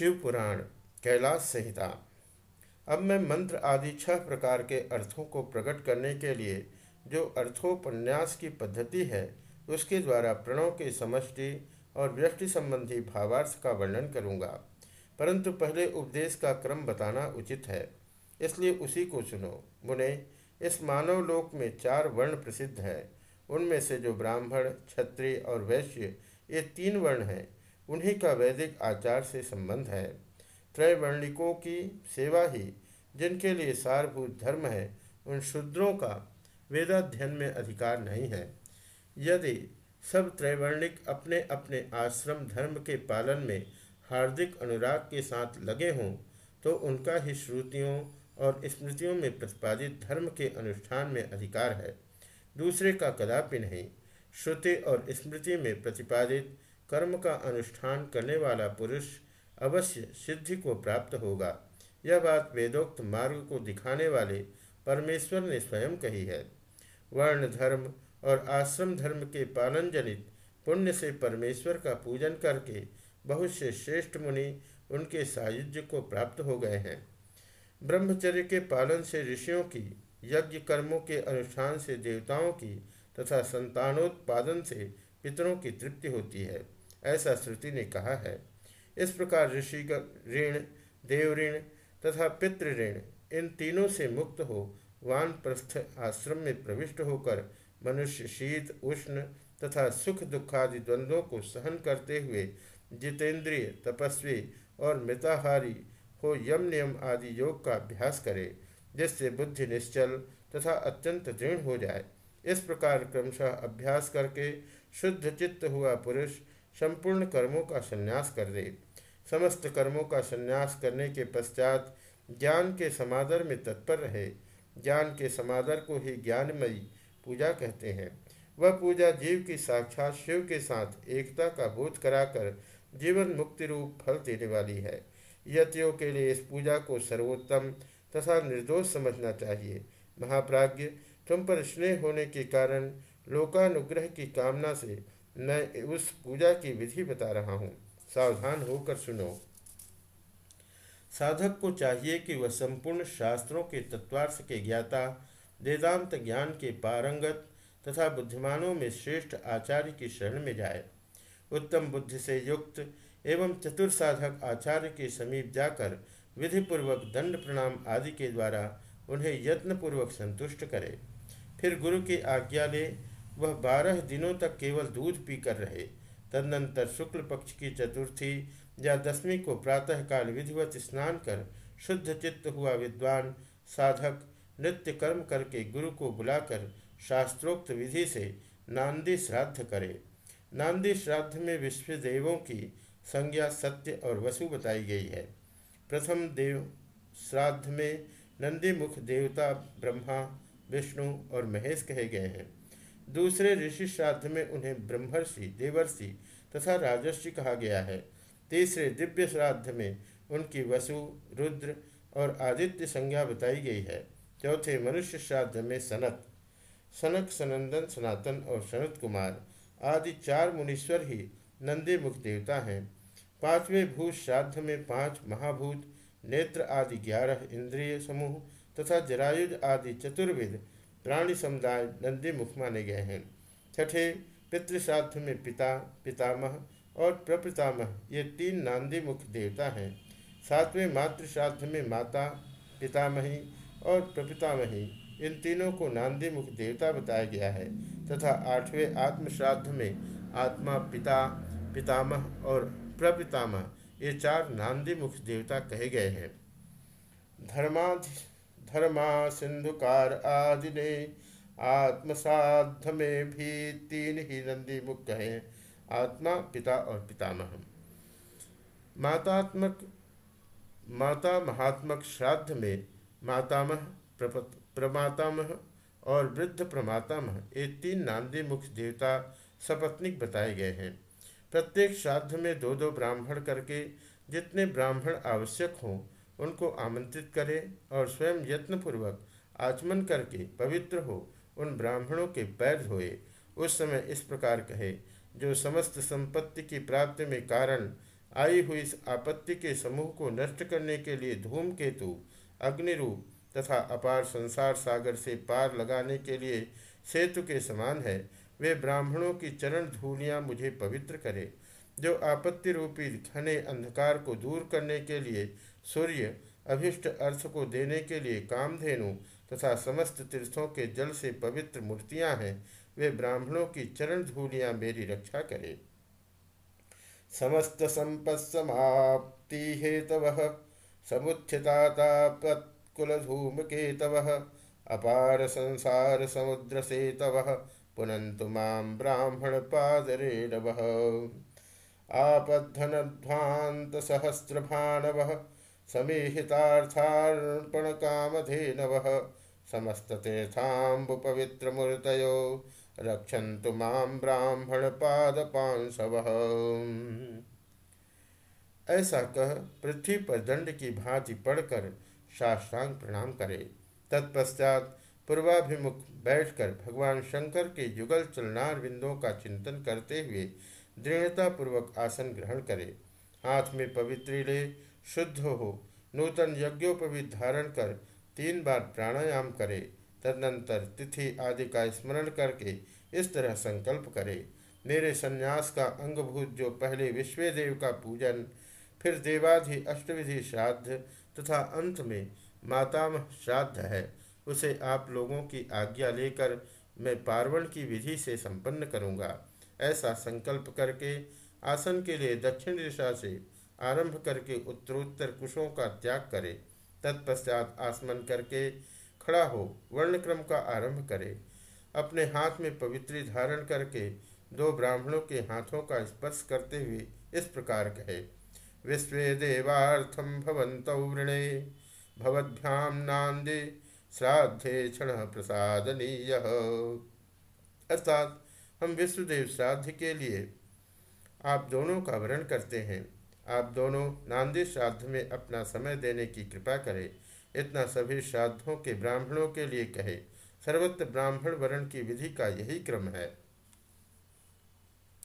शिव पुराण कैलाश संहिता। अब मैं मंत्र आदि छह प्रकार के अर्थों को प्रकट करने के लिए जो अर्थोपन्यास की पद्धति है, उसके द्वारा प्रणव के समष्टि और व्यष्टि संबंधी भावार्थ का वर्णन करूँगा। परंतु पहले उपदेश का क्रम बताना उचित है, इसलिए उसी को सुनो। मुने, इस मानव लोक में चार वर्ण प्रसिद्ध है। उनमें से जो ब्राह्मण, क्षत्रिय और वैश्य, ये तीन वर्ण हैं। उन्हीं का वैदिक आचार से संबंध है। त्रैवर्णिकों की सेवा ही जिनके लिए सारभूत धर्म है, उन शूद्रों का वेदाध्ययन में अधिकार नहीं है। यदि सब त्रैवर्णिक अपने अपने आश्रम धर्म के पालन में हार्दिक अनुराग के साथ लगे हों तो उनका ही श्रुतियों और स्मृतियों में प्रतिपादित धर्म के अनुष्ठान में अधिकार है। दूसरे का कदापि नहीं, श्रुति और स्मृति में प्रतिपादित कर्म का अनुष्ठान करने वाला पुरुष अवश्य सिद्धि को प्राप्त होगा। यह बात वेदोक्त मार्ग को दिखाने वाले परमेश्वर ने स्वयं कही है। वर्ण धर्म और आश्रम धर्म के पालन जनित पुण्य से परमेश्वर का पूजन करके बहुत से श्रेष्ठ मुनि उनके सायुज्य को प्राप्त हो गए हैं। ब्रह्मचर्य के पालन से ऋषियों की, यज्ञ कर्मों के अनुष्ठान से देवताओं की तथा संतानोत्पादन से पितरों की तृप्ति होती है। ऐसा श्रुति ने कहा है, इस प्रकार ऋषि ऋण देव ऋण तथा पितृ ऋण इन तीनों से मुक्त हो वानप्रस्थ आश्रम में प्रविष्ट होकर मनुष्य शीत, उष्ण तथा सुख दुखादि द्वंद्वों को सहन करते हुए जितेंद्रिय, तपस्वी और मिताहारी हो यम नियम आदि योग का अभ्यास करे, जिससे बुद्धि निश्चल तथा अत्यंत दृढ़ हो जाए। इस प्रकार क्रमशः अभ्यास करके शुद्ध चित्त हुआ पुरुष संपूर्ण कर्मों का संन्यास कर दे। समस्त कर्मों का संन्यास करने के पश्चात ज्ञान के समादर में तत्पर रहे। ज्ञान के समादर को ही ज्ञानमयी पूजा कहते हैं। वह पूजा जीव की साक्षात शिव के साथ एकता का बोध कराकर जीवन मुक्ति रूप फल देने वाली है। यतियों के लिए इस पूजा को सर्वोत्तम तथा निर्दोष समझना चाहिए। महाप्राज्य तुम पर स्नेह होने के कारण लोकानुग्रह की कामना से मैं उस पूजा की विधि बता रहा हूँ। सावधान होकर सुनो। साधक को चाहिए कि वह संपूर्ण शास्त्रों के तत्वार्थ के ज्ञाता, वेदांत ज्ञान के पारंगत तथा बुद्धिमानों में श्रेष्ठ आचार्य की शरण में जाए। उत्तम बुद्धि से युक्त एवं चतुर साधक आचार्य के समीप जाकर विधिपूर्वक दंड प्रणाम आदि के द्वारा उन्हें यत्नपूर्वक संतुष्ट करे। फिर गुरु की आज्ञा ले वह बारह दिनों तक केवल दूध पीकर रहे। तदनंतर शुक्ल पक्ष की चतुर्थी या दसवीं को प्रातःकाल विधिवत स्नान कर शुद्ध चित्त हुआ विद्वान साधक नृत्य कर्म करके गुरु को बुलाकर शास्त्रोक्त विधि से नांदी श्राद्ध करे। नांदी श्राद्ध में विश्व देवों की संज्ञा सत्य और वसु बताई गई है। प्रथम देव श्राद्ध में नंदी मुख देवता ब्रह्मा, विष्णु और महेश कहे गए हैं। दूसरे ऋषि श्राद्ध में उन्हें ब्रह्मर्षि, देवर्षि तथा राजर्षि कहा गया है। तीसरे दिव्य श्राद्ध में उनकी वसु, रुद्र और आदित्य संज्ञा बताई गई है। चौथे मनुष्य श्राद्ध में सनत सनक सनंदन, सनातन और सनत कुमार आदि चार मुनीश्वर ही नंदी मुख देवता हैं। पाँचवें भूत श्राद्ध में पाँच महाभूत, नेत्र आदि ग्यारह इंद्रिय समूह तथा जरायुज आदि चतुर्विध प्राणी समुदाय नंदी मुख माने गए हैं। छठे पितृश्राद्ध में पिता, पितामह और प्रपितामह, ये तीन नांदी मुख देवता हैं। सातवें मातृश्राद्ध में माता, पितामही और प्रपितामही, इन तीनों को नांदी मुख देवता बताया गया है। तथा आठवें आत्मश्राद्ध में आत्मा, पिता, पितामह और प्रपितामह, ये चार नांदी मुख देवता कहे गए हैं। धर्माधि धर्मा सिंधुकार आदि ने आत्मसाध में भी तीन ही नंदी मुख कहे आत्मा, पिता और पितामह। मातात्मक, माता महात्मक श्राद्ध में मातामह प्रमातामह और वृद्ध प्रमातामह, ये तीन नांदी मुख देवता सपत्निक बताए गए हैं। प्रत्येक श्राद्ध में दो दो ब्राह्मण करके जितने ब्राह्मण आवश्यक हों उनको आमंत्रित करे और स्वयं यत्नपूर्वक आचमन करके पवित्र हो, उन ब्राह्मणों के पैर धोए। उस समय इस प्रकार कहे, जो समस्त संपत्ति की प्राप्ति में कारण आई हुई इस आपत्ति के समूह को नष्ट करने के लिए धूमकेतु अग्निरूप तथा अपार संसार सागर से पार लगाने के लिए सेतु के समान है, वे ब्राह्मणों की चरण धूलियाँ मुझे पवित्र करे। जो आपत्ति रूपी घने अंधकार को दूर करने के लिए सूर्य अभिष्ट अर्थ को देने के लिए कामधेनु तथा समस्त तीर्थों के जल से पवित्र मूर्तियाँ हैं, वे ब्राह्मणों की चरण धूलियाँ मेरी रक्षा करे। समस्त संपत्समाप्ति हेतव समुत्थितातापत्कुल धूम केतव अपार संसार समुद्र से तव पुनंतु माम ब्राह्मण पादरेणव। आपद्धनध्वांत सहस्र भानव समीहितार्थार्पण कामधेनव समस्त पवित्र मूर्तयो रक्षन्तु माम ब्राह्मण पाद पांसव ऐसा कह पृथ्वी पर दंड की भांति पढ़कर साष्टांग प्रणाम करे। तत्पश्चात पूर्वाभिमुख बैठकर भगवान शंकर के युगल चलनार बिंदों का चिंतन करते हुए दृढ़तापूर्वक आसन ग्रहण करे। हाथ में पवित्री ले शुद्ध हो नूतन यज्ञोपवीत धारण कर तीन बार प्राणायाम करे, तदनंतर तिथि आदि का स्मरण करके इस तरह संकल्प करे। मेरे संन्यास का अंगभूत जो पहले विश्वदेव का पूजन, फिर देवाधि अष्टविधि श्राद्ध तथा अंत में मातामह श्राद्ध है, उसे आप लोगों की आज्ञा लेकर मैं पार्वण की विधि से संपन्न करूँगा। ऐसा संकल्प करके आसन के लिए दक्षिण दिशा से आरंभ करके उत्तरोत्तर कुशों का त्याग करे, तत्पश्चात आसमन करके खड़ा हो, वर्णक्रम का आरंभ करे। अपने हाथ में पवित्री धारण करके दो ब्राह्मणों के हाथों का स्पर्श करते हुए इस प्रकार कहे, विश्व देवार्थम भवंत वृणे भवद्भ्याम नांदे श्राद्धे क्षण प्रसादनीय। अर्थात, हम विश्वदेव श्राद्ध के लिए आप दोनों का वर्ण करते हैं। आप दोनों नांदी श्राद्ध में अपना समय देने की कृपा करें। इतना सभी श्राद्धों के ब्राह्मणों के लिए कहे। सर्वत्र ब्राह्मण वरण की विधि का यही क्रम है।